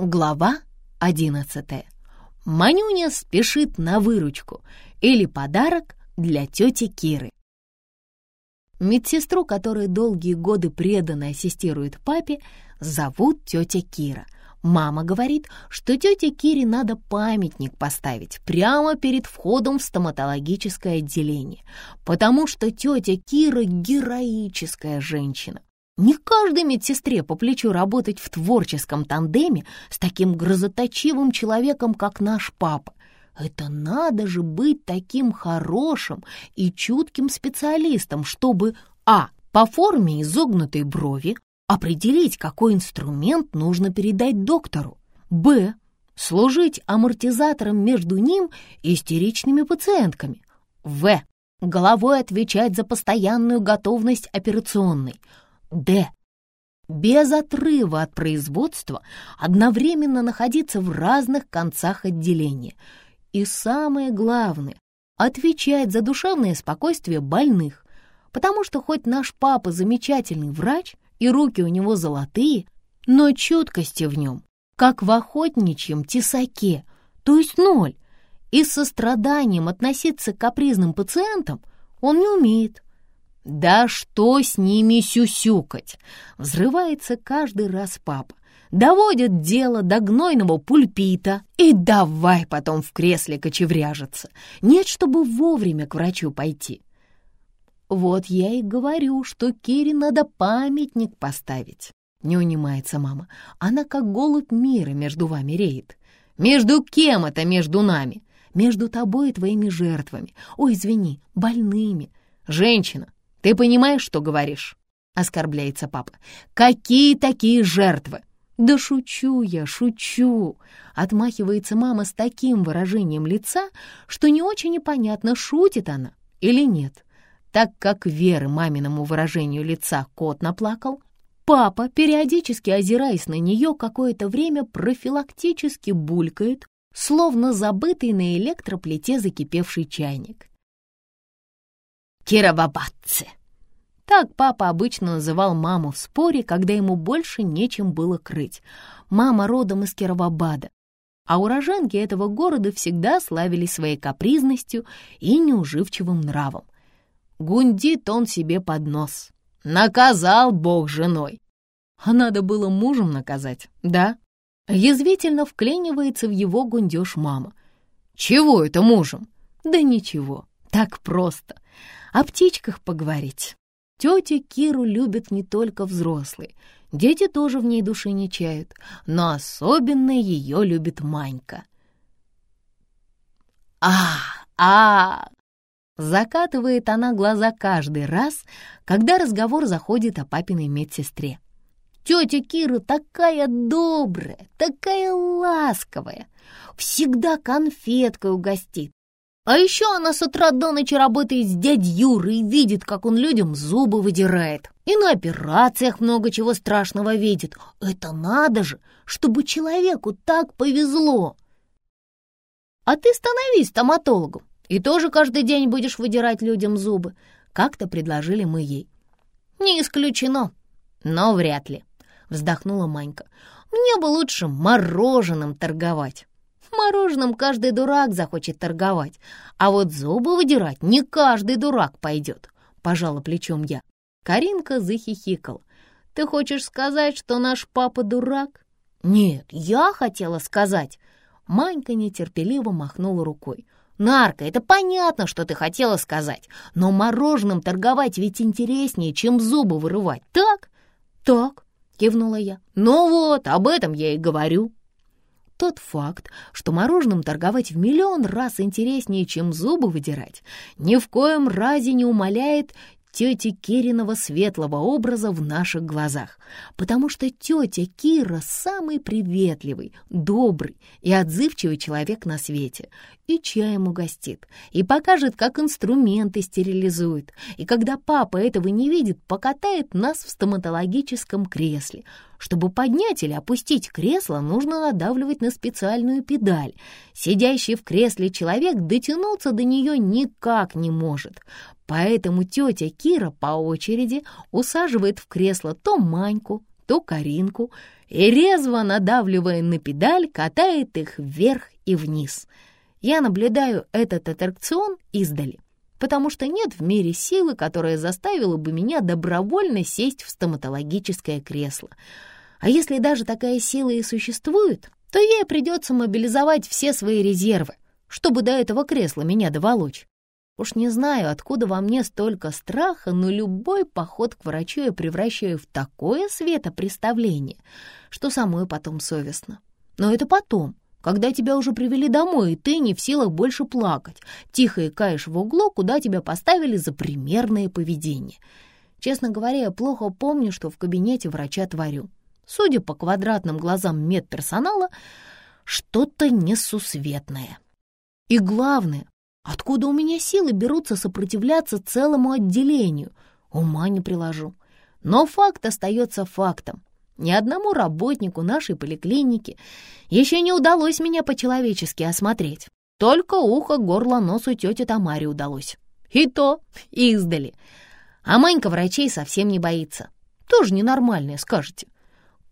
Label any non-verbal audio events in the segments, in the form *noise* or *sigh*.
Глава одиннадцатая. Манюня спешит на выручку или подарок для тети Киры. Медсестру, которая долгие годы преданно ассистирует папе, зовут тетя Кира. Мама говорит, что тете Кире надо памятник поставить прямо перед входом в стоматологическое отделение, потому что тетя Кира героическая женщина. Не каждой медсестре по плечу работать в творческом тандеме с таким грозоточивым человеком, как наш папа. Это надо же быть таким хорошим и чутким специалистом, чтобы а. по форме изогнутой брови определить, какой инструмент нужно передать доктору, б. служить амортизатором между ним и истеричными пациентками, в. головой отвечать за постоянную готовность операционной, Д. Без отрыва от производства одновременно находиться в разных концах отделения. И самое главное — отвечать за душевное спокойствие больных, потому что хоть наш папа замечательный врач и руки у него золотые, но чуткости в нем, как в охотничьем тесаке, то есть ноль, и с состраданием относиться к капризным пациентам он не умеет. «Да что с ними сюсюкать?» — взрывается каждый раз папа. Доводит дело до гнойного пульпита и давай потом в кресле кочевряжиться. Нет, чтобы вовремя к врачу пойти. Вот я и говорю, что Кире надо памятник поставить. Не унимается мама. Она как голубь мира между вами реет. Между кем это между нами? Между тобой и твоими жертвами. Ой, извини, больными. Женщина, «Ты понимаешь, что говоришь?» — оскорбляется папа. «Какие такие жертвы?» «Да шучу я, шучу!» — отмахивается мама с таким выражением лица, что не очень непонятно, шутит она или нет. Так как Веры маминому выражению лица кот наплакал, папа, периодически озираясь на нее, какое-то время профилактически булькает, словно забытый на электроплите закипевший чайник. Кировабадцы. Так папа обычно называл маму в споре, когда ему больше нечем было крыть. Мама родом из Кировабада, а уроженки этого города всегда славились своей капризностью и неуживчивым нравом. Гундит он себе под нос. Наказал бог женой. А надо было мужем наказать, да? Язвительно вклинивается в его гундеж мама. Чего это мужем? Да ничего, так просто о птичках поговорить. Тетя Киру любят не только взрослые, дети тоже в ней души не чают, но особенно ее любит Манька. а а Закатывает она глаза каждый раз, когда разговор заходит о папиной медсестре. Тетя Кира такая добрая, такая ласковая, всегда конфеткой угостит, а еще она с утра до ночи работает с дядей Юрой и видит, как он людям зубы выдирает. И на операциях много чего страшного видит. Это надо же, чтобы человеку так повезло. А ты становись стоматологом и тоже каждый день будешь выдирать людям зубы. Как-то предложили мы ей. Не исключено, но вряд ли, вздохнула Манька. Мне бы лучше мороженым торговать. Мороженым каждый дурак захочет торговать, а вот зубы выдирать не каждый дурак пойдет», — пожала плечом я. Каринка захихикала. «Ты хочешь сказать, что наш папа дурак?» «Нет, я хотела сказать». Манька нетерпеливо махнула рукой. «Нарка, это понятно, что ты хотела сказать, но мороженым торговать ведь интереснее, чем зубы вырывать, так?» «Так», — кивнула я. «Ну вот, об этом я и говорю». Тот факт, что мороженым торговать в миллион раз интереснее, чем зубы выдирать, ни в коем разе не умаляет тети Кириного светлого образа в наших глазах, потому что тетя Кира самый приветливый, добрый и отзывчивый человек на свете, и чаем угостит, и покажет, как инструменты стерилизует, и когда папа этого не видит, покатает нас в стоматологическом кресле, чтобы поднять или опустить кресло, нужно надавливать на специальную педаль. Сидящий в кресле человек дотянуться до нее никак не может. Поэтому тетя Кира по очереди усаживает в кресло то Маньку, то Каринку и, резво надавливая на педаль, катает их вверх и вниз. Я наблюдаю этот аттракцион издали, потому что нет в мире силы, которая заставила бы меня добровольно сесть в стоматологическое кресло. А если даже такая сила и существует, то ей придется мобилизовать все свои резервы, чтобы до этого кресла меня доволочь. Уж не знаю, откуда во мне столько страха, но любой поход к врачу я превращаю в такое светопреставление, что самой потом совестно. Но это потом, когда тебя уже привели домой, и ты не в силах больше плакать, тихо икаешь в углу, куда тебя поставили за примерное поведение. Честно говоря, я плохо помню, что в кабинете врача творю. Судя по квадратным глазам медперсонала, что-то несусветное. И главное, Откуда у меня силы берутся сопротивляться целому отделению? Ума не приложу. Но факт остается фактом. Ни одному работнику нашей поликлиники еще не удалось меня по-человечески осмотреть. Только ухо, горло, носу тети Тамаре удалось. И то издали. А Манька врачей совсем не боится. Тоже ненормальная, скажете.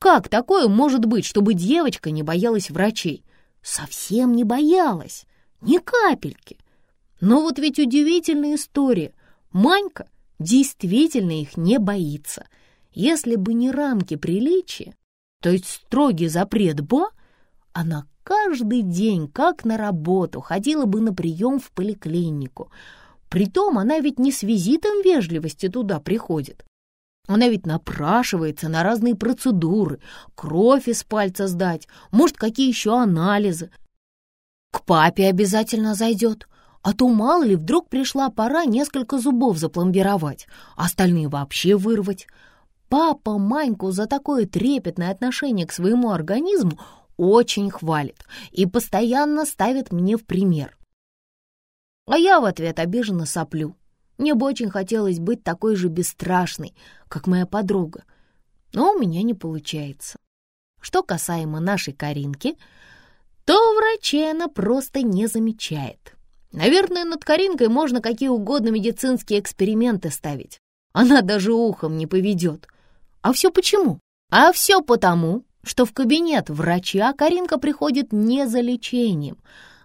Как такое может быть, чтобы девочка не боялась врачей? Совсем не боялась. Ни капельки. Но вот ведь удивительная история. Манька действительно их не боится. Если бы не рамки приличия, то есть строгий запрет Ба, она каждый день, как на работу, ходила бы на прием в поликлинику. Притом она ведь не с визитом вежливости туда приходит. Она ведь напрашивается на разные процедуры, кровь из пальца сдать, может, какие еще анализы. К папе обязательно зайдет, а то, мало ли, вдруг пришла пора несколько зубов запломбировать, остальные вообще вырвать. Папа Маньку за такое трепетное отношение к своему организму очень хвалит и постоянно ставит мне в пример. А я в ответ обиженно соплю. Мне бы очень хотелось быть такой же бесстрашной, как моя подруга, но у меня не получается. Что касаемо нашей Каринки, то врачей она просто не замечает. Наверное, над Каринкой можно какие угодно медицинские эксперименты ставить. Она даже ухом не поведет. А все почему? А все потому, что в кабинет врача Каринка приходит не за лечением,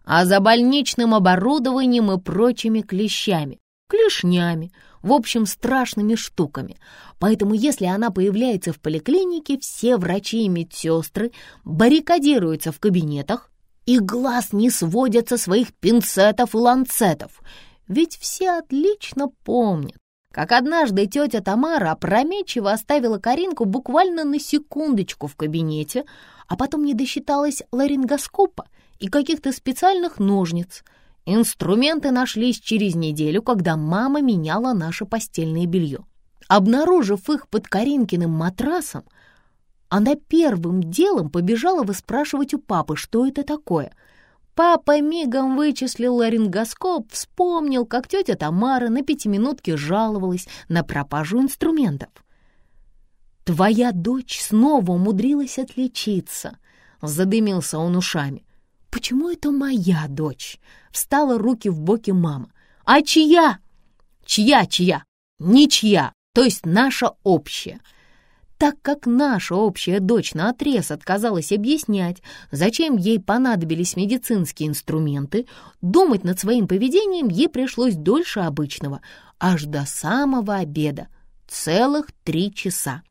а за больничным оборудованием и прочими клещами, клешнями, в общем, страшными штуками. Поэтому, если она появляется в поликлинике, все врачи и медсестры баррикадируются в кабинетах, и глаз не сводят со своих пинцетов и ланцетов. Ведь все отлично помнят, как однажды тетя Тамара опрометчиво оставила Каринку буквально на секундочку в кабинете, а потом не досчиталась ларингоскопа и каких-то специальных ножниц. Инструменты нашлись через неделю, когда мама меняла наше постельное белье. Обнаружив их под Каринкиным матрасом, она первым делом побежала выспрашивать у папы, что это такое. Папа мигом вычислил ларингоскоп, вспомнил, как тетя Тамара на пятиминутке жаловалась на пропажу инструментов. «Твоя дочь снова умудрилась отличиться», — задымился он ушами. «Почему это моя дочь?» — встала руки в боки мама. «А чья?» «Чья, чья?» «Ничья, то есть наша общая». Так как наша общая дочь наотрез отказалась объяснять, зачем ей понадобились медицинские инструменты, думать над своим поведением ей пришлось дольше обычного, аж до самого обеда, целых три часа.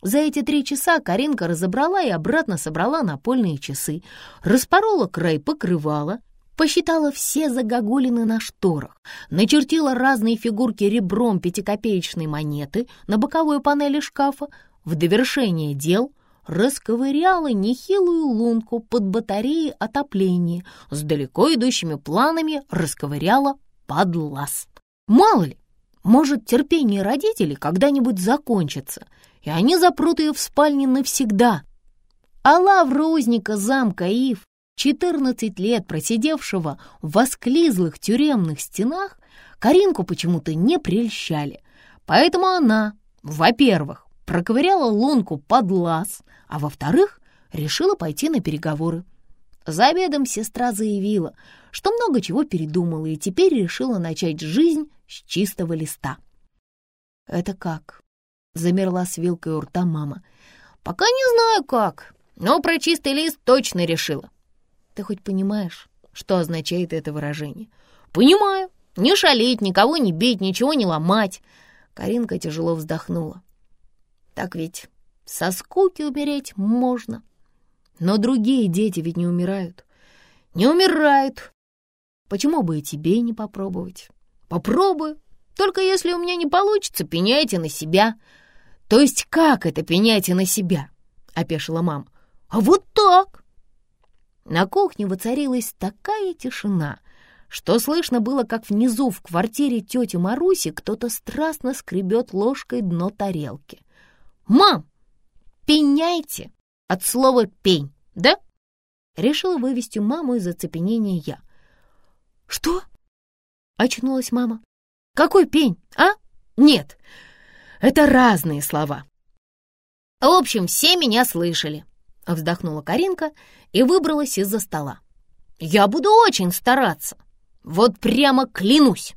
За эти три часа Каринка разобрала и обратно собрала напольные часы, распорола край покрывала, посчитала все загогулины на шторах, начертила разные фигурки ребром пятикопеечной монеты на боковой панели шкафа, в довершение дел расковыряла нехилую лунку под батареей отопления, с далеко идущими планами расковыряла под лаз. Мало ли, может, терпение родителей когда-нибудь закончится, и они запрут ее в спальне навсегда. А лавра узника замка Ив, 14 лет просидевшего в восклизлых тюремных стенах, Каринку почему-то не прельщали. Поэтому она, во-первых, проковыряла лунку под лаз, а во-вторых, решила пойти на переговоры. За обедом сестра заявила, что много чего передумала и теперь решила начать жизнь с чистого листа. «Это как?» — замерла с вилкой у рта мама. «Пока не знаю как, но про чистый лист точно решила». «Ты хоть понимаешь, что означает это выражение?» «Понимаю. Не шалить, никого не бить, ничего не ломать». Каринка тяжело вздохнула. «Так ведь со скуки умереть можно. Но другие дети ведь не умирают. Не умирают. Почему бы и тебе не попробовать? Попробую. Только если у меня не получится, пеняйте на себя. То есть как это пеняйте на себя? Опешила мама. А вот так. На кухне воцарилась такая тишина, что слышно было, как внизу в квартире тети Маруси кто-то страстно скребет ложкой дно тарелки. «Мам, пеняйте!» От слова «пень», да? Решила вывести маму из оцепенения я. «Что?» — очнулась мама. «Какой пень, а? Нет, это разные слова». «В общем, все меня слышали», — вздохнула Каринка и выбралась из-за стола. «Я буду очень стараться, вот прямо клянусь!»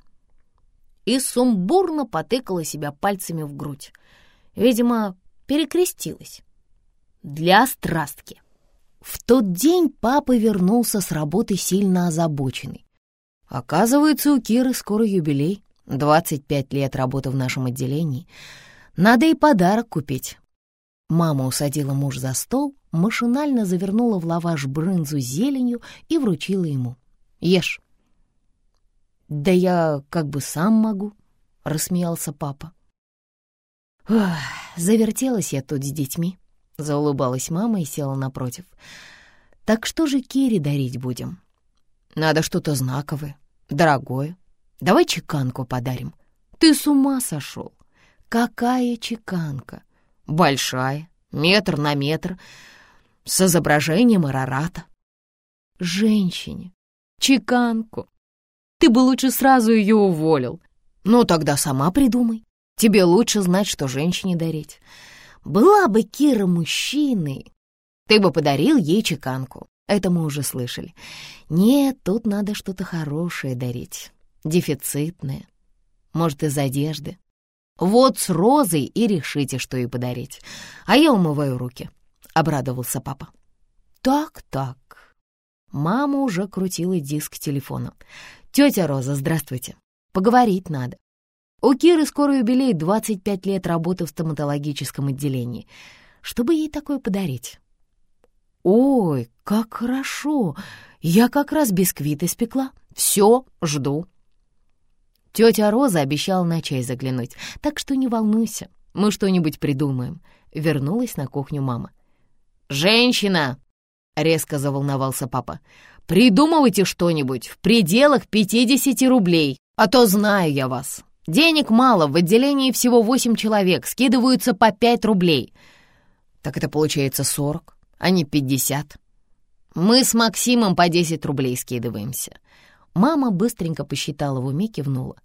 И сумбурно потыкала себя пальцами в грудь. Видимо, перекрестилась. Для страстки. В тот день папа вернулся с работы сильно озабоченный. Оказывается, у Киры скоро юбилей, 25 лет работы в нашем отделении. Надо и подарок купить. Мама усадила муж за стол, машинально завернула в лаваш брынзу зеленью и вручила ему. «Ешь». «Да я как бы сам могу», — рассмеялся папа. Завертелась я тут с детьми. Заулыбалась мама и села напротив. «Так что же Кире дарить будем?» «Надо что-то знаковое, дорогое. Давай чеканку подарим». «Ты с ума сошел? Какая чеканка? Большая, метр на метр, с изображением Арарата». «Женщине, чеканку. Ты бы лучше сразу ее уволил. Ну, тогда сама придумай. Тебе лучше знать, что женщине дарить». Была бы Кира мужчиной, ты бы подарил ей чеканку. Это мы уже слышали. Нет, тут надо что-то хорошее дарить, дефицитное. Может, из одежды. Вот с розой и решите, что ей подарить. А я умываю руки, — обрадовался папа. Так-так. Мама уже крутила диск телефона. «Тетя Роза, здравствуйте. Поговорить надо. У Киры скоро юбилей 25 лет работы в стоматологическом отделении. Что бы ей такое подарить? Ой, как хорошо! Я как раз бисквит испекла. Все, жду. Тетя Роза обещала на чай заглянуть, так что не волнуйся, мы что-нибудь придумаем. Вернулась на кухню мама. «Женщина!» — резко заволновался папа. «Придумывайте что-нибудь в пределах 50 рублей, а то знаю я вас. Денег мало, в отделении всего восемь человек, скидываются по пять рублей. Так это получается сорок, а не пятьдесят. Мы с Максимом по десять рублей скидываемся. Мама быстренько посчитала в уме, кивнула.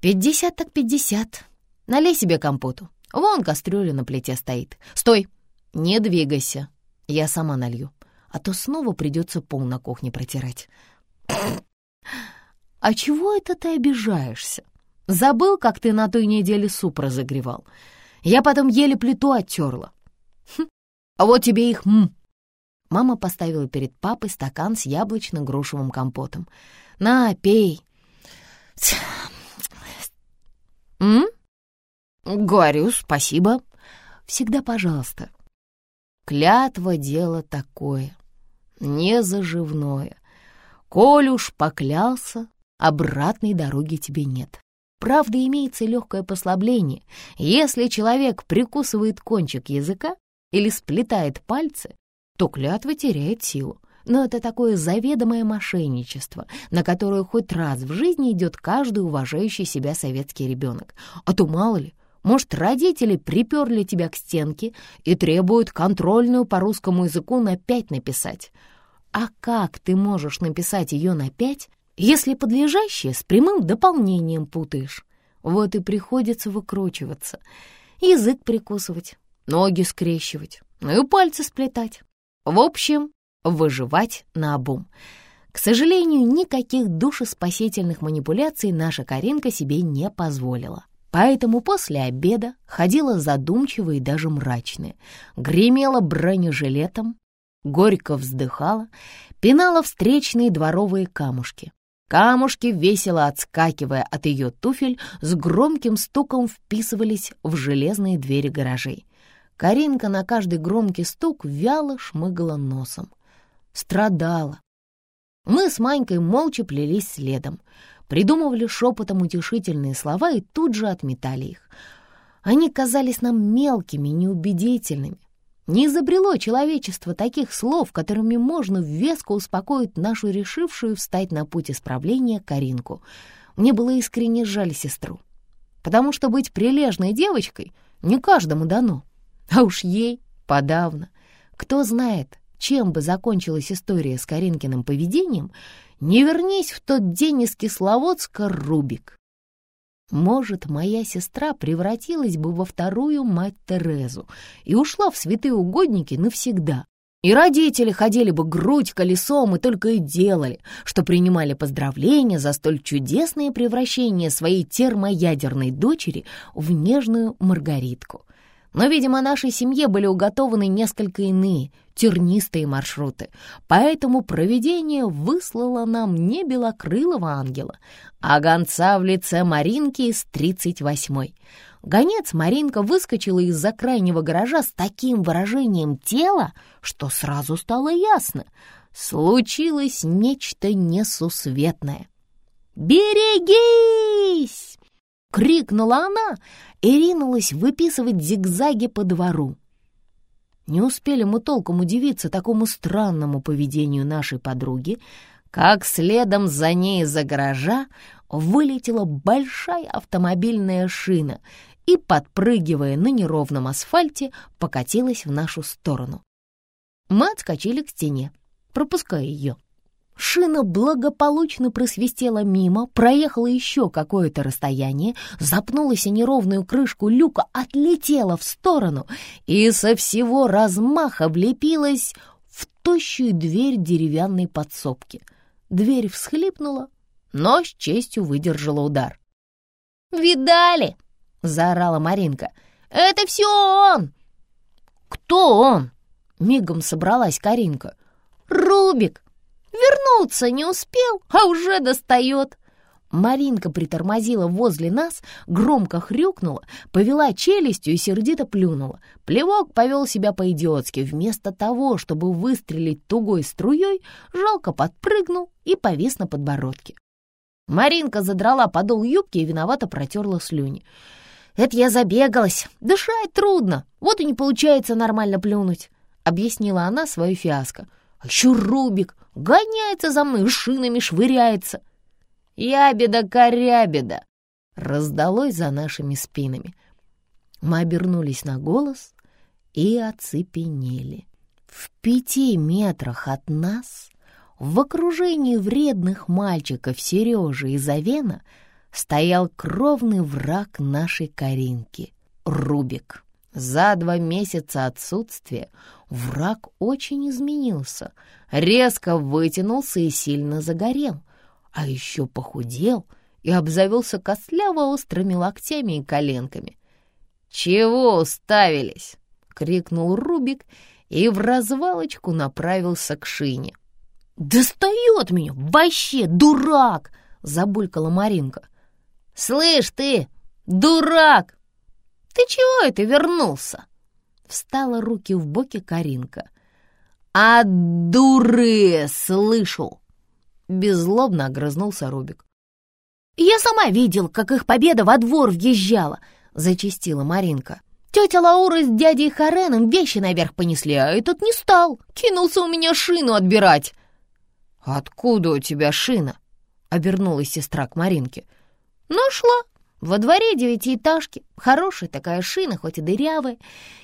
Пятьдесят так пятьдесят. Налей себе компоту. Вон кастрюля на плите стоит. Стой, не двигайся. Я сама налью, а то снова придется пол на кухне протирать. «А чего это ты обижаешься?» Забыл, как ты на той неделе суп разогревал. Я потом еле плиту оттерла. Хм, а вот тебе их м. Мама поставила перед папой стакан с яблочно-грушевым компотом. На, пей. М? Говорю, спасибо. Всегда пожалуйста. Клятва — дело такое, незаживное. Коль уж поклялся, обратной дороги тебе нет. Правда, имеется легкое послабление. Если человек прикусывает кончик языка или сплетает пальцы, то клятва теряет силу. Но это такое заведомое мошенничество, на которое хоть раз в жизни идет каждый уважающий себя советский ребенок. А то мало ли, может, родители приперли тебя к стенке и требуют контрольную по русскому языку на пять написать. А как ты можешь написать ее на пять, если подлежащее с прямым дополнением путаешь. Вот и приходится выкручиваться, язык прикусывать, ноги скрещивать, ну и пальцы сплетать. В общем, выживать на обум. К сожалению, никаких душеспасительных манипуляций наша Каринка себе не позволила. Поэтому после обеда ходила задумчивая и даже мрачная, гремела бронежилетом, горько вздыхала, пинала встречные дворовые камушки. Камушки, весело отскакивая от ее туфель, с громким стуком вписывались в железные двери гаражей. Каринка на каждый громкий стук вяло шмыгала носом. Страдала. Мы с Манькой молча плелись следом, придумывали шепотом утешительные слова и тут же отметали их. Они казались нам мелкими, неубедительными. Не изобрело человечество таких слов, которыми можно веско успокоить нашу решившую встать на путь исправления Каринку. Мне было искренне жаль сестру, потому что быть прилежной девочкой не каждому дано, а уж ей подавно. Кто знает, чем бы закончилась история с Каринкиным поведением, не вернись в тот день из Кисловодска Рубик. Может, моя сестра превратилась бы во вторую мать Терезу и ушла в святые угодники навсегда. И родители ходили бы грудь колесом и только и делали, что принимали поздравления за столь чудесное превращение своей термоядерной дочери в нежную Маргаритку. Но, видимо, нашей семье были уготованы несколько иные, тернистые маршруты, поэтому провидение выслало нам не белокрылого ангела, а гонца в лице Маринки из 38-й. Гонец Маринка выскочила из-за крайнего гаража с таким выражением тела, что сразу стало ясно — случилось нечто несусветное. «Берегись!» — крикнула она и ринулась выписывать зигзаги по двору. Не успели мы толком удивиться такому странному поведению нашей подруги, как следом за ней из-за гаража вылетела большая автомобильная шина и, подпрыгивая на неровном асфальте, покатилась в нашу сторону. Мы отскочили к стене, пропуская ее. Шина благополучно просвистела мимо, проехала еще какое-то расстояние, запнулась о неровную крышку люка, отлетела в сторону и со всего размаха влепилась в тощую дверь деревянной подсобки. Дверь всхлипнула, но с честью выдержала удар. «Видали?» — заорала Маринка. «Это все он!» «Кто он?» — мигом собралась Каринка. «Рубик!» Вернуться не успел, а уже достает. Маринка притормозила возле нас, громко хрюкнула, повела челюстью и сердито плюнула. Плевок повел себя по-идиотски. Вместо того, чтобы выстрелить тугой струей, жалко подпрыгнул и повис на подбородке. Маринка задрала подол юбки и виновато протерла слюни. «Это я забегалась. Дышать трудно. Вот и не получается нормально плюнуть», — объяснила она свою фиаско. «А еще Рубик гоняется за мной, шинами швыряется. Ябеда-корябеда! Раздалось за нашими спинами. Мы обернулись на голос и оцепенели. В пяти метрах от нас, в окружении вредных мальчиков Сережи и Завена, стоял кровный враг нашей Каринки — Рубик. За два месяца отсутствия враг очень изменился, резко вытянулся и сильно загорел, а еще похудел и обзавелся косляво-острыми локтями и коленками. «Чего уставились?» — крикнул Рубик и в развалочку направился к шине. «Достает меня! Вообще дурак!» — забулькала Маринка. «Слышь ты, дурак!» «Ты чего это вернулся?» Встала руки в боки Каринка. «А дуры слышал!» Беззлобно огрызнулся Рубик. «Я сама видел, как их победа во двор въезжала!» Зачистила Маринка. «Тетя Лаура с дядей Хареном вещи наверх понесли, а этот не стал. Кинулся у меня шину отбирать!» «Откуда у тебя шина?» — обернулась сестра к Маринке. «Нашла!» Во дворе девятиэтажки, хорошая такая шина, хоть и дырявая.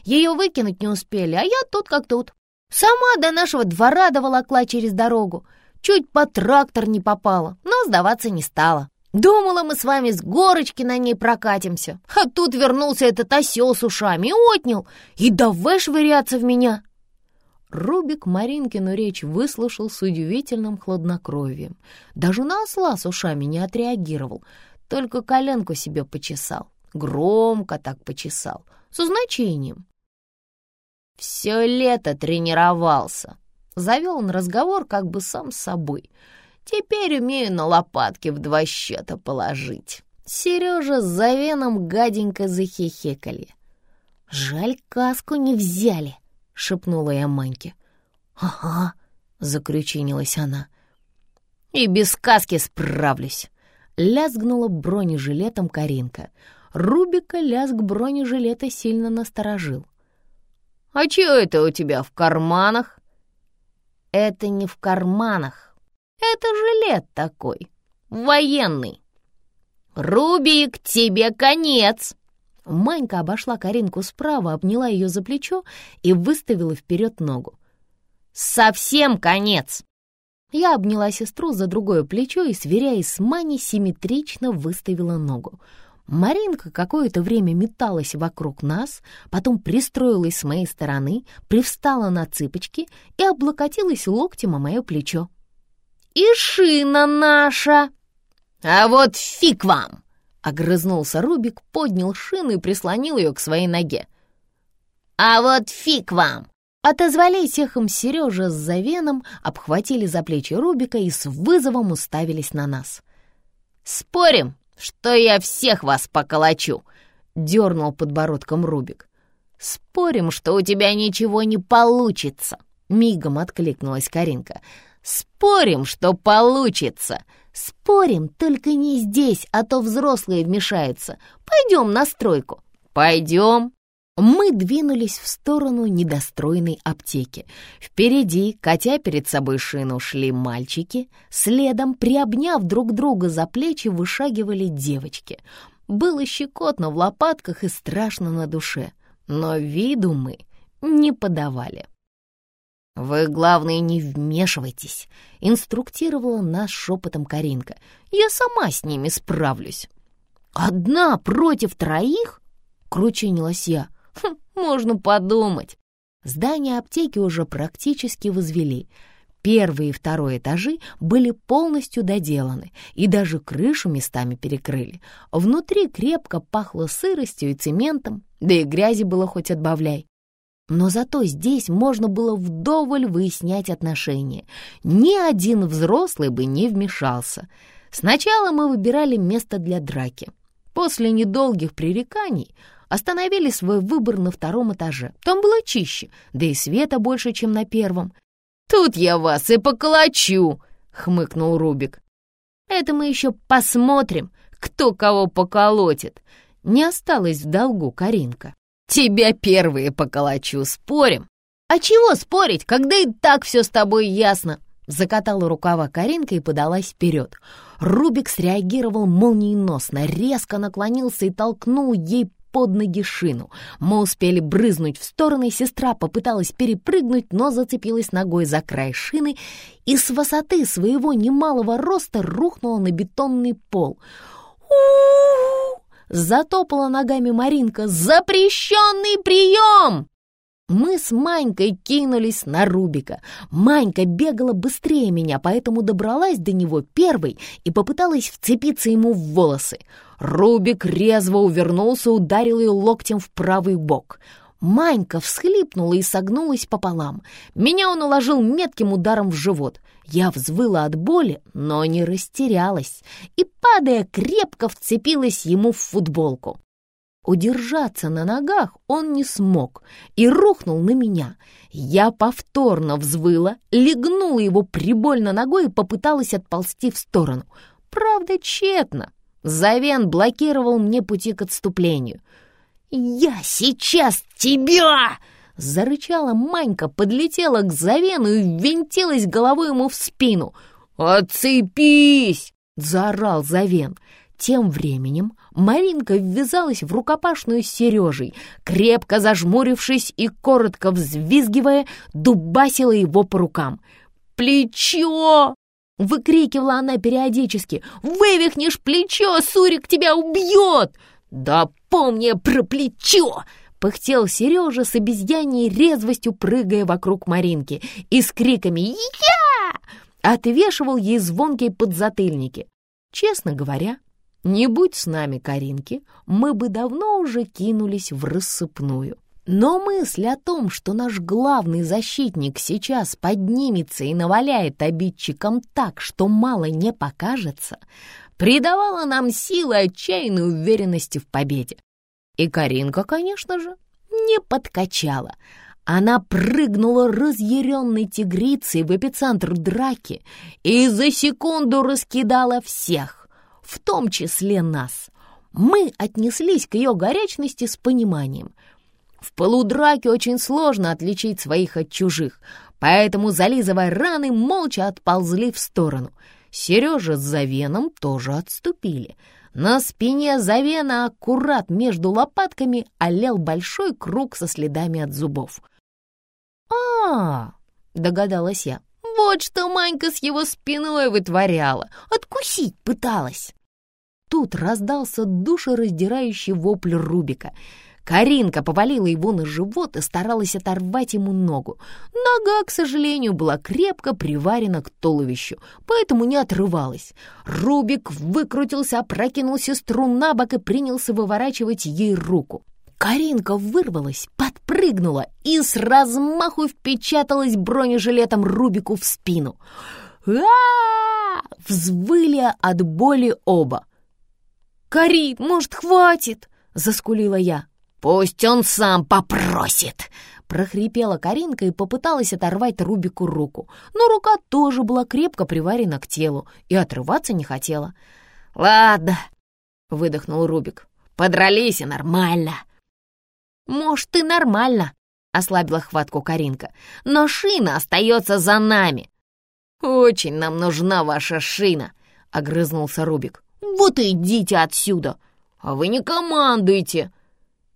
Ее выкинуть не успели, а я тут как тут. Сама до нашего двора доволокла через дорогу. Чуть по трактор не попала, но сдаваться не стала. Думала, мы с вами с горочки на ней прокатимся. А тут вернулся этот осел с ушами и отнял. И давай швыряться в меня. Рубик Маринкину речь выслушал с удивительным хладнокровием. Даже на осла с ушами не отреагировал — только коленку себе почесал. Громко так почесал, со значением. Все лето тренировался. Завел он разговор как бы сам с собой. Теперь умею на лопатки в два счета положить. Сережа с Завеном гаденько захихекали. «Жаль, каску не взяли», — шепнула я Маньке. «Ага», — закрючинилась она. «И без каски справлюсь», — лязгнула бронежилетом Каринка. Рубика лязг бронежилета сильно насторожил. «А чё это у тебя в карманах?» «Это не в карманах. Это жилет такой, военный». «Рубик, тебе конец!» Манька обошла Каринку справа, обняла ее за плечо и выставила вперед ногу. «Совсем конец!» Я обняла сестру за другое плечо и, сверяясь с Маней, симметрично выставила ногу. Маринка какое-то время металась вокруг нас, потом пристроилась с моей стороны, привстала на цыпочки и облокотилась локтем о мое плечо. «И шина наша!» «А вот фиг вам!» — огрызнулся Рубик, поднял шину и прислонил ее к своей ноге. «А вот фиг вам!» Отозвались эхом Сережа с Завеном, обхватили за плечи Рубика и с вызовом уставились на нас. «Спорим, что я всех вас поколочу!» — дернул подбородком Рубик. «Спорим, что у тебя ничего не получится!» — мигом откликнулась Каринка. «Спорим, что получится!» «Спорим, только не здесь, а то взрослые вмешаются. Пойдем на стройку». «Пойдем», мы двинулись в сторону недостроенной аптеки. Впереди, катя перед собой шину, шли мальчики. Следом, приобняв друг друга за плечи, вышагивали девочки. Было щекотно в лопатках и страшно на душе, но виду мы не подавали. «Вы, главное, не вмешивайтесь», — инструктировала нас шепотом Каринка. «Я сама с ними справлюсь». «Одна против троих?» — кручинилась я. Хм, можно подумать. Здание аптеки уже практически возвели. Первый и второй этажи были полностью доделаны и даже крышу местами перекрыли. Внутри крепко пахло сыростью и цементом, да и грязи было хоть отбавляй. Но зато здесь можно было вдоволь выяснять отношения. Ни один взрослый бы не вмешался. Сначала мы выбирали место для драки. После недолгих пререканий остановили свой выбор на втором этаже. Там было чище, да и света больше, чем на первом. «Тут я вас и поколочу!» — хмыкнул Рубик. «Это мы еще посмотрим, кто кого поколотит!» Не осталось в долгу Каринка. «Тебя первые поколочу, спорим?» «А чего спорить, когда и так все с тобой ясно?» Закатала рукава Каринка и подалась вперед. Рубик среагировал молниеносно, резко наклонился и толкнул ей под ноги шину. Мы успели брызнуть в стороны, сестра попыталась перепрыгнуть, но зацепилась ногой за край шины и с высоты своего немалого роста рухнула на бетонный пол. у Затопала ногами Маринка. «Запрещенный прием!» Мы с Манькой кинулись на Рубика. Манька бегала быстрее меня, поэтому добралась до него первой и попыталась вцепиться ему в волосы. Рубик резво увернулся, ударил ее локтем в правый бок. Манька всхлипнула и согнулась пополам. Меня он уложил метким ударом в живот. Я взвыла от боли, но не растерялась и, падая, крепко вцепилась ему в футболку. Удержаться на ногах он не смог и рухнул на меня. Я повторно взвыла, легнула его прибольно ногой и попыталась отползти в сторону. Правда, тщетно. Завен блокировал мне пути к отступлению. «Я сейчас тебя!» Зарычала Манька, подлетела к Завену и ввинтилась головой ему в спину. «Отцепись!» — заорал Завен. Тем временем Маринка ввязалась в рукопашную с Сережей, крепко зажмурившись и коротко взвизгивая, дубасила его по рукам. «Плечо!» — выкрикивала она периодически. «Вывихнешь плечо, Сурик тебя убьет!» «Да помни про плечо!» — пыхтел Сережа с обезьяньей резвостью, прыгая вокруг Маринки и с криками «Я!» отвешивал ей звонкие подзатыльники. Честно говоря, Не будь с нами Каринки, мы бы давно уже кинулись в рассыпную. Но мысль о том, что наш главный защитник сейчас поднимется и наваляет обидчикам так, что мало не покажется, придавала нам силы отчаянной уверенности в победе. И Каринка, конечно же, не подкачала. Она прыгнула разъяренной тигрицей в эпицентр драки и за секунду раскидала всех, в том числе нас. Мы отнеслись к ее горячности с пониманием. В полудраке очень сложно отличить своих от чужих, поэтому, зализывая раны, молча отползли в сторону. Сережа с Завеном тоже отступили — на спине Завена аккурат между лопатками олел большой круг со следами от зубов. а, -а, -а догадалась я. «Вот что Манька с его спиной вытворяла, откусить пыталась!» Тут раздался душераздирающий вопль Рубика — Каринка повалила его на живот и старалась оторвать ему ногу. Нога, к сожалению, была крепко приварена к туловищу, поэтому не отрывалась. Рубик выкрутился, опрокинул сестру на бок и принялся выворачивать ей руку. Каринка вырвалась, подпрыгнула и с размаху впечаталась бронежилетом Рубику в спину. а Взвыли от боли оба. «Карин, может, хватит?» — заскулила я. «Пусть он сам попросит!» Прохрипела Каринка и попыталась оторвать Рубику руку, но рука тоже была крепко приварена к телу и отрываться не хотела. «Ладно», — выдохнул Рубик, — «подрались и нормально». «Может, и нормально», — ослабила хватку Каринка, «но шина остается за нами». «Очень нам нужна ваша шина», — огрызнулся Рубик. «Вот идите отсюда, а вы не командуете»,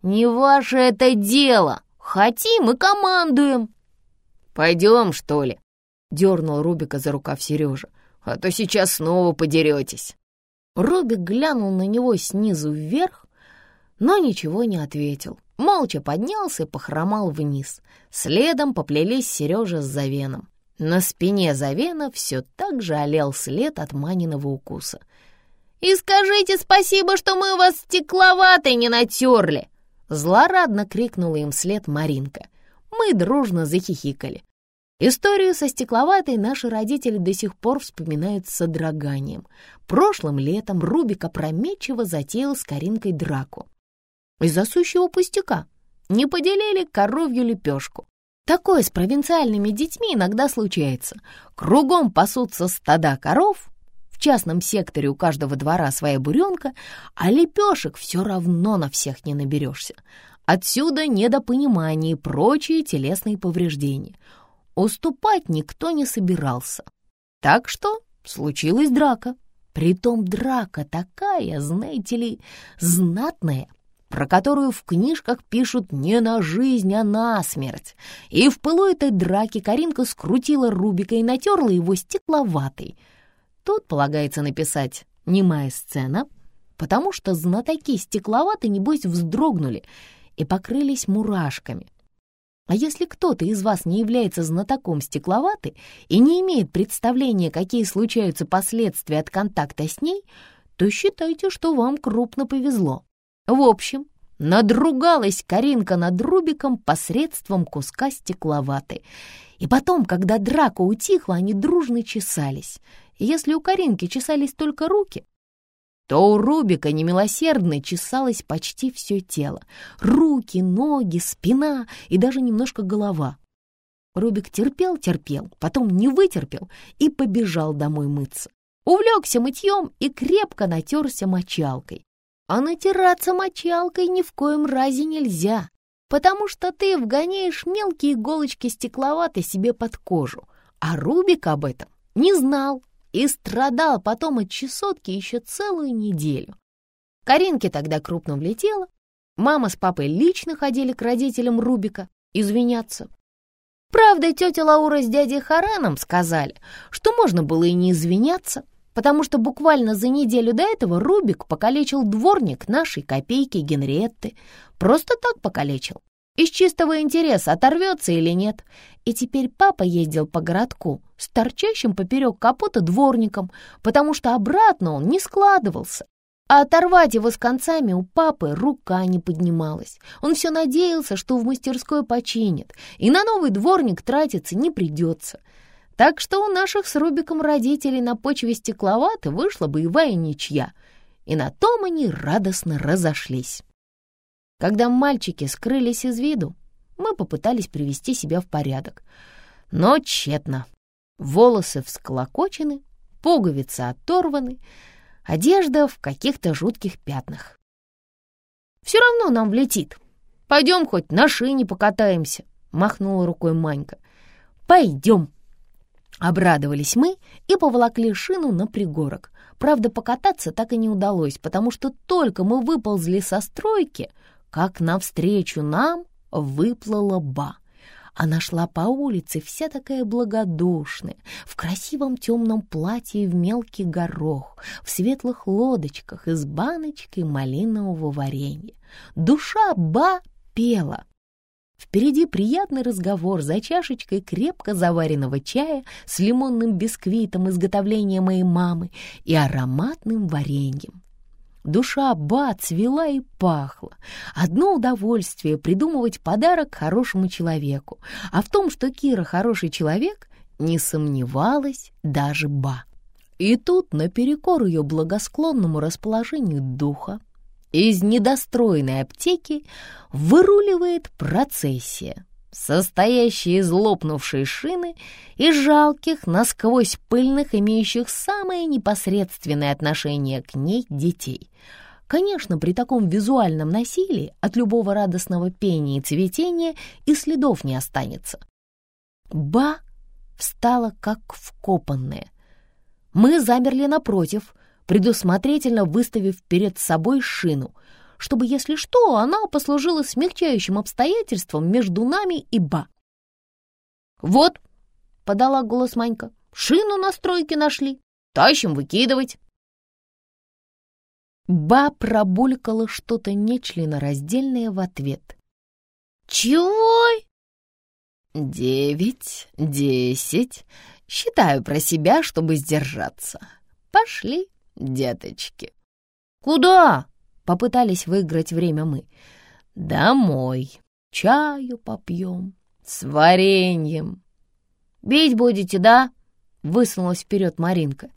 «Не ваше это дело! Хотим и командуем!» «Пойдем, что ли?» — дернул Рубика за рукав Сережа. «А то сейчас снова подеретесь». Рубик глянул на него снизу вверх, но ничего не ответил. Молча поднялся и похромал вниз. Следом поплелись Сережа с Завеном. На спине Завена все так же олел след от Маниного укуса. «И скажите спасибо, что мы вас стекловатой не натерли!» Злорадно крикнула им вслед Маринка. Мы дружно захихикали. Историю со стекловатой наши родители до сих пор вспоминают с содроганием. Прошлым летом Рубик опрометчиво затеял с Каринкой драку. Из-за сущего пустяка не поделили коровью лепешку. Такое с провинциальными детьми иногда случается. Кругом пасутся стада коров, в частном секторе у каждого двора своя буренка, а лепешек все равно на всех не наберешься. Отсюда недопонимание и прочие телесные повреждения. Уступать никто не собирался. Так что случилась драка. Притом драка такая, знаете ли, знатная, про которую в книжках пишут не на жизнь, а на смерть. И в пылу этой драки Каринка скрутила Рубика и натерла его стекловатой — Тут полагается написать «немая сцена», потому что знатоки стекловаты, небось, вздрогнули и покрылись мурашками. А если кто-то из вас не является знатоком стекловаты и не имеет представления, какие случаются последствия от контакта с ней, то считайте, что вам крупно повезло. В общем, надругалась Каринка над Рубиком посредством куска стекловаты. И потом, когда драка утихла, они дружно чесались — если у Каринки чесались только руки, то у Рубика немилосердно чесалось почти все тело. Руки, ноги, спина и даже немножко голова. Рубик терпел-терпел, потом не вытерпел и побежал домой мыться. Увлекся мытьем и крепко натерся мочалкой. А натираться мочалкой ни в коем разе нельзя, потому что ты вгоняешь мелкие иголочки стекловатой себе под кожу, а Рубик об этом не знал и страдал потом от чесотки еще целую неделю. Каринке тогда крупно влетело. Мама с папой лично ходили к родителям Рубика извиняться. Правда, тетя Лаура с дядей Хараном сказали, что можно было и не извиняться, потому что буквально за неделю до этого Рубик покалечил дворник нашей копейки Генриетты. Просто так покалечил. Из чистого интереса, оторвется или нет. И теперь папа ездил по городку с торчащим поперек капота дворником, потому что обратно он не складывался. А оторвать его с концами у папы рука не поднималась. Он все надеялся, что в мастерской починит, и на новый дворник тратиться не придется. Так что у наших с Рубиком родителей на почве стекловаты вышла боевая ничья, и на том они радостно разошлись. Когда мальчики скрылись из виду, мы попытались привести себя в порядок, но тщетно. Волосы всклокочены, пуговицы оторваны, одежда в каких-то жутких пятнах. «Все равно нам влетит. Пойдем хоть на шине покатаемся», — махнула рукой Манька. «Пойдем», — обрадовались мы и поволокли шину на пригорок. Правда, покататься так и не удалось, потому что только мы выползли со стройки, как навстречу нам выплыла Ба. Она шла по улице, вся такая благодушная, в красивом темном платье в мелкий горох, в светлых лодочках и с баночкой малинового варенья. Душа Ба пела. Впереди приятный разговор за чашечкой крепко заваренного чая с лимонным бисквитом изготовления моей мамы и ароматным вареньем. Душа Ба цвела и пахла. Одно удовольствие — придумывать подарок хорошему человеку. А в том, что Кира хороший человек, не сомневалась даже Ба. И тут, наперекор ее благосклонному расположению духа, из недостроенной аптеки выруливает процессия состоящие из лопнувшей шины и жалких, насквозь пыльных, имеющих самое непосредственное отношение к ней детей. Конечно, при таком визуальном насилии от любого радостного пения и цветения и следов не останется. Ба встала как вкопанная. Мы замерли напротив, предусмотрительно выставив перед собой шину — чтобы, если что, она послужила смягчающим обстоятельством между нами и Ба. «Вот», — подала голос Манька, — «шину на стройке нашли. Тащим выкидывать». Ба пробулькала что-то нечленораздельное в ответ. «Чего?» «Девять, десять. Считаю про себя, чтобы сдержаться. Пошли, деточки». «Куда?» Попытались выиграть время мы. «Домой. Чаю попьем. С вареньем». «Бить будете, да?» — высунулась вперед Маринка.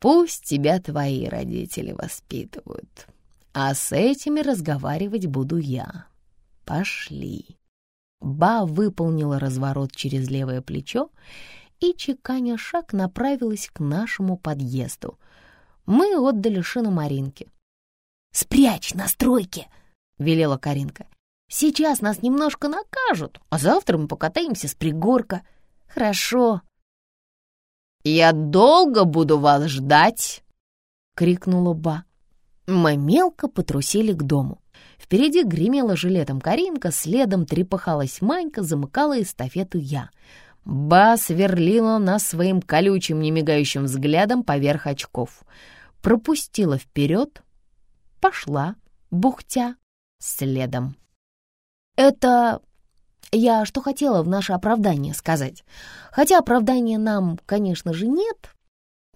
«Пусть тебя твои родители воспитывают, а с этими разговаривать буду я. Пошли». Ба выполнила разворот через левое плечо и, чеканя шаг, направилась к нашему подъезду. Мы отдали шину Маринке. «Спрячь на стройке!» — велела Каринка. «Сейчас нас немножко накажут, а завтра мы покатаемся с пригорка. Хорошо». «Я долго буду вас ждать!» — крикнула Ба. Мы мелко потрусили к дому. Впереди гремела жилетом Каринка, следом трепыхалась Манька, замыкала эстафету я. Ба сверлила нас своим колючим, немигающим взглядом поверх очков. Пропустила вперед, пошла, бухтя, следом. Это я что хотела в наше оправдание сказать. Хотя оправдания нам, конечно же, нет.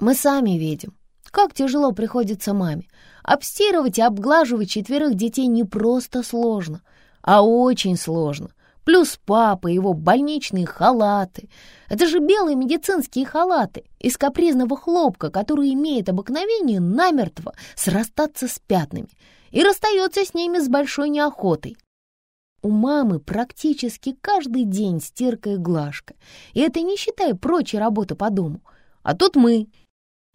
Мы сами видим, как тяжело приходится маме. Обстирывать и обглаживать четверых детей не просто сложно, а очень сложно. Плюс папа, его больничные халаты. Это же белые медицинские халаты из капризного хлопка, который имеет обыкновение намертво срастаться с пятнами и расстается с ними с большой неохотой. У мамы практически каждый день стирка и глажка, и это не считая прочей работы по дому. А тут мы,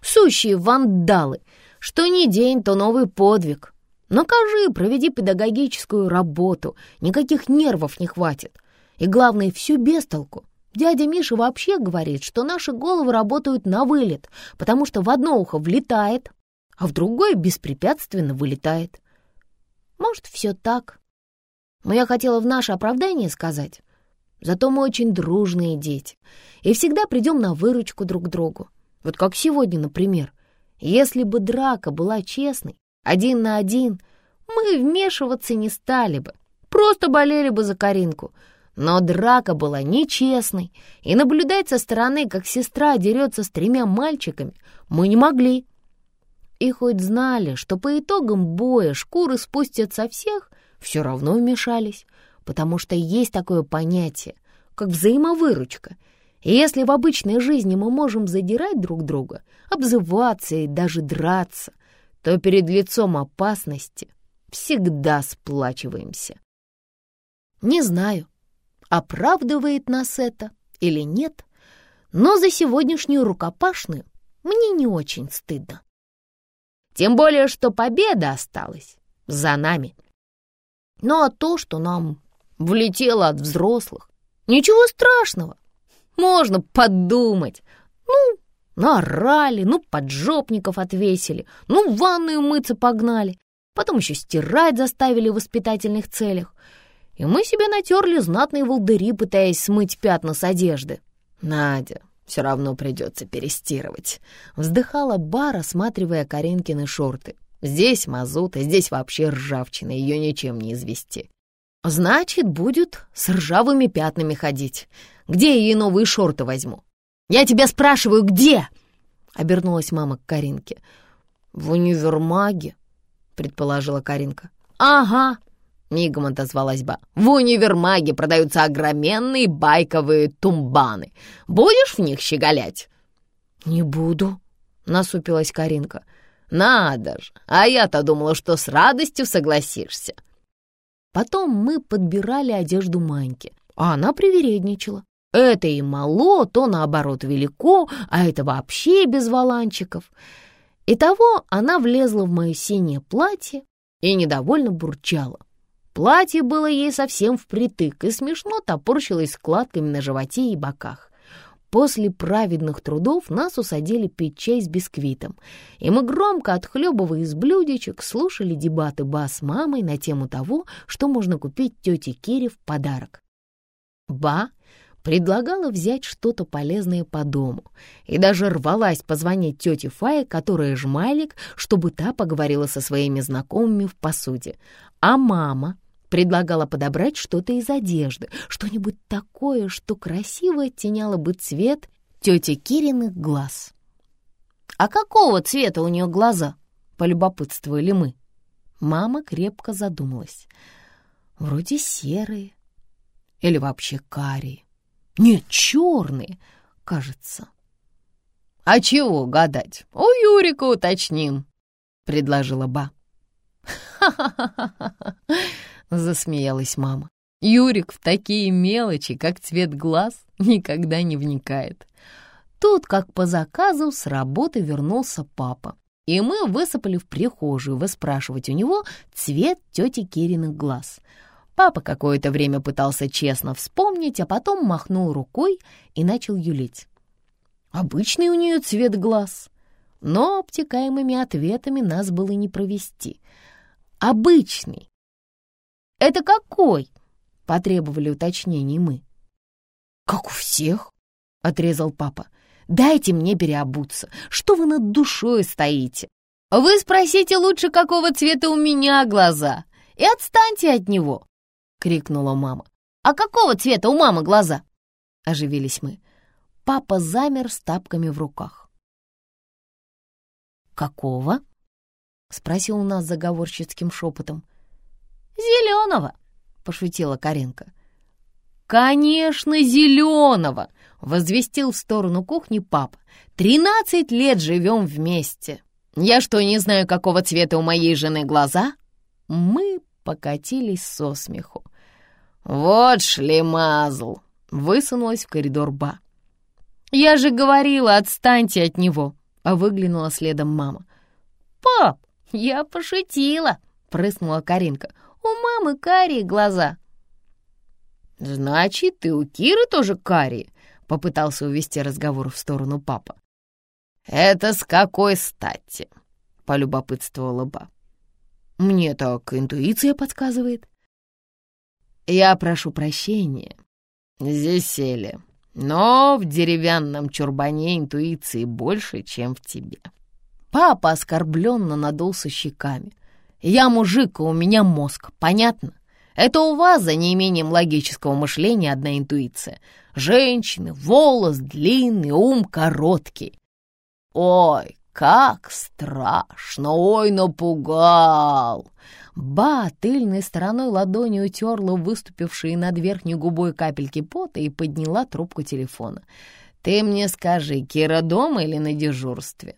сущие вандалы, что ни день, то новый подвиг. Накажи, проведи педагогическую работу, никаких нервов не хватит. И главное, все без толку. Дядя Миша вообще говорит, что наши головы работают на вылет, потому что в одно ухо влетает, а в другое беспрепятственно вылетает. Может, все так. Но я хотела в наше оправдание сказать. Зато мы очень дружные дети и всегда придем на выручку друг другу. Вот как сегодня, например. Если бы драка была честной, один на один, мы вмешиваться не стали бы, просто болели бы за Каринку. Но драка была нечестной, и наблюдать со стороны, как сестра дерется с тремя мальчиками, мы не могли. И хоть знали, что по итогам боя шкуры спустят со всех, все равно вмешались, потому что есть такое понятие, как взаимовыручка. И если в обычной жизни мы можем задирать друг друга, обзываться и даже драться, то перед лицом опасности всегда сплачиваемся. Не знаю, оправдывает нас это или нет, но за сегодняшнюю рукопашную мне не очень стыдно. Тем более, что победа осталась за нами. Ну а то, что нам влетело от взрослых, ничего страшного. Можно подумать. Ну, наорали, ну, поджопников отвесили, ну, в ванную мыться погнали, потом еще стирать заставили в воспитательных целях. И мы себе натерли знатные волдыри, пытаясь смыть пятна с одежды. Надя, все равно придется перестирывать. Вздыхала Ба, рассматривая Каринкины шорты. Здесь мазут, а здесь вообще ржавчина, ее ничем не извести. Значит, будет с ржавыми пятнами ходить. Где я ей новые шорты возьму? Я тебя спрашиваю, где? Обернулась мама к Каринке. В универмаге, предположила Каринка. Ага, Мигом отозвалась Ба. «В универмаге продаются огроменные байковые тумбаны. Будешь в них щеголять?» «Не буду», — насупилась Каринка. «Надо же! А я-то думала, что с радостью согласишься». Потом мы подбирали одежду Маньки, а она привередничала. Это и мало, то наоборот велико, а это вообще без валанчиков. Итого она влезла в мое синее платье и недовольно бурчала. Платье было ей совсем впритык и смешно топорщилось складками на животе и боках. После праведных трудов нас усадили пить чай с бисквитом, и мы громко отхлебывая из блюдечек слушали дебаты Ба с мамой на тему того, что можно купить тете Кире в подарок. Ба предлагала взять что-то полезное по дому и даже рвалась позвонить тете Фае, которая жмалик, чтобы та поговорила со своими знакомыми в посуде. А мама Предлагала подобрать что-то из одежды, что-нибудь такое, что красиво оттеняло бы цвет тети Кириных глаз. «А какого цвета у нее глаза?» — полюбопытствовали мы. Мама крепко задумалась. «Вроде серые или вообще карие. Нет, черные, кажется». «А чего гадать? У Юрика уточним», — предложила Ба. «Ха-ха-ха-ха! *laughs* — засмеялась мама. Юрик в такие мелочи, как цвет глаз, никогда не вникает. Тут, как по заказу, с работы вернулся папа, и мы высыпали в прихожую выспрашивать у него цвет тети Кириных глаз. Папа какое-то время пытался честно вспомнить, а потом махнул рукой и начал юлить. Обычный у нее цвет глаз, но обтекаемыми ответами нас было не провести. Обычный, «Это какой?» — потребовали уточнений мы. «Как у всех», — отрезал папа. «Дайте мне переобуться. Что вы над душой стоите? Вы спросите лучше, какого цвета у меня глаза, и отстаньте от него!» — крикнула мама. «А какого цвета у мамы глаза?» — оживились мы. Папа замер с тапками в руках. «Какого?» — спросил у нас заговорщицким шепотом. «Зеленого!» — пошутила Каренко. «Конечно, зеленого!» — возвестил в сторону кухни папа. «Тринадцать лет живем вместе. Я что, не знаю, какого цвета у моей жены глаза?» Мы покатились со смеху. «Вот шлемазл!» — высунулась в коридор Ба. «Я же говорила, отстаньте от него!» — а выглянула следом мама. «Пап, я пошутила!» — прыснула Каринка. У мамы карие глаза». «Значит, и у Киры тоже карие?» — попытался увести разговор в сторону папа. «Это с какой стати?» — полюбопытствовала Ба. «Мне так интуиция подсказывает». «Я прошу прощения, Зеселя, но в деревянном чурбане интуиции больше, чем в тебе». Папа оскорбленно надулся щеками. Я мужик, и у меня мозг, понятно? Это у вас за неимением логического мышления одна интуиция. Женщины, волос длинный, ум короткий. Ой, как страшно! Ой, напугал!» Ба тыльной стороной ладони утерла выступившие над верхней губой капельки пота и подняла трубку телефона. «Ты мне скажи, Кира дома или на дежурстве?»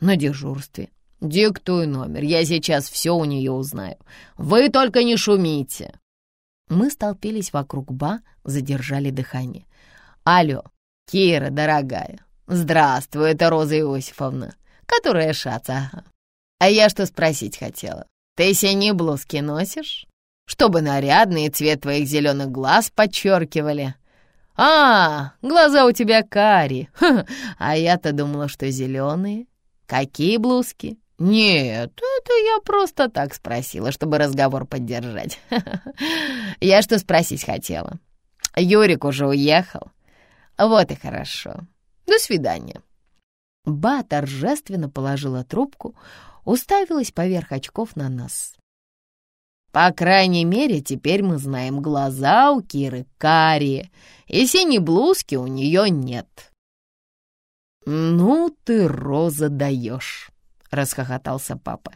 «На дежурстве», «Диктуй номер, я сейчас все у нее узнаю. Вы только не шумите!» Мы столпились вокруг Ба, задержали дыхание. «Алло, Кира, дорогая, здравствуй, это Роза Иосифовна, которая шаца, ага. А я что спросить хотела? Ты синие блузки носишь? Чтобы нарядный цвет твоих зеленых глаз подчеркивали. А, глаза у тебя кари, *laughs* а я-то думала, что зеленые. Какие блузки? «Нет, это я просто так спросила, чтобы разговор поддержать. *laughs* Я что спросить хотела? Юрик уже уехал. Вот и хорошо. До свидания». Ба торжественно положила трубку, уставилась поверх очков на нас. «По крайней мере, теперь мы знаем, глаза у Киры карие, и синей блузки у нее нет». «Ну ты, Роза, даешь!» — расхохотался папа.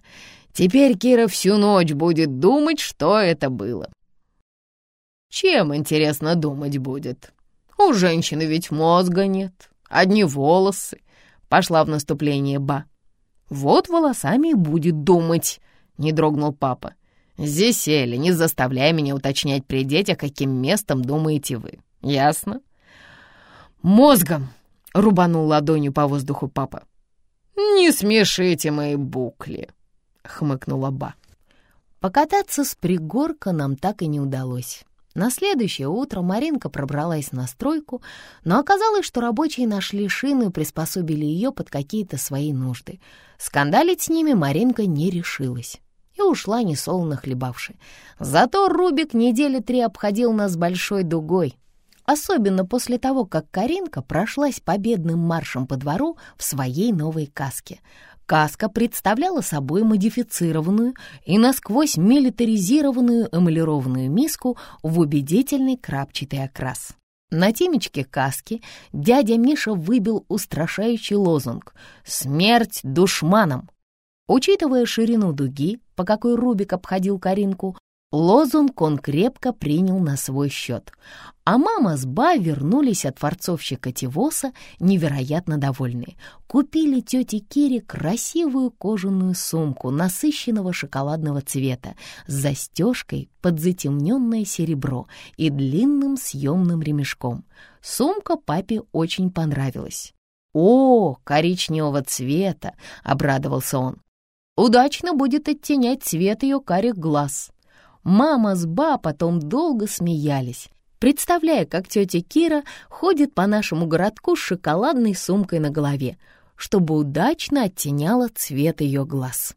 «Теперь Кира всю ночь будет думать, что это было». «Чем, интересно, думать будет? У женщины ведь мозга нет, одни волосы», — пошла в наступление Ба. «Вот волосами и будет думать», — не дрогнул папа. «Здесь, Эля, не заставляй меня уточнять при детях, каким местом думаете вы. Ясно?» «Мозгом!» — рубанул ладонью по воздуху папа. «Не смешите мои букли», — хмыкнула Ба. Покататься с пригорка нам так и не удалось. На следующее утро Маринка пробралась на стройку, но оказалось, что рабочие нашли шину и приспособили ее под какие-то свои нужды. Скандалить с ними Маринка не решилась и ушла несолоно хлебавши. Зато Рубик недели три обходил нас большой дугой, особенно после того, как Каринка прошлась победным маршем по двору в своей новой каске. Каска представляла собой модифицированную и насквозь милитаризированную эмалированную миску в убедительный крапчатый окрас. На темечке каски дядя Миша выбил устрашающий лозунг «Смерть душманам!». Учитывая ширину дуги, по какой Рубик обходил Каринку, Лозунг он крепко принял на свой счет, а мама с Ба вернулись от форцовщика Тивоса невероятно довольные. Купили тете Кире красивую кожаную сумку насыщенного шоколадного цвета с застежкой под затемненное серебро и длинным съемным ремешком. Сумка папе очень понравилась. «О, коричневого цвета!» — обрадовался он. «Удачно будет оттенять цвет ее карих глаз». Мама с Ба потом долго смеялись, представляя, как тетя Кира ходит по нашему городку с шоколадной сумкой на голове, чтобы удачно оттеняла цвет ее глаз.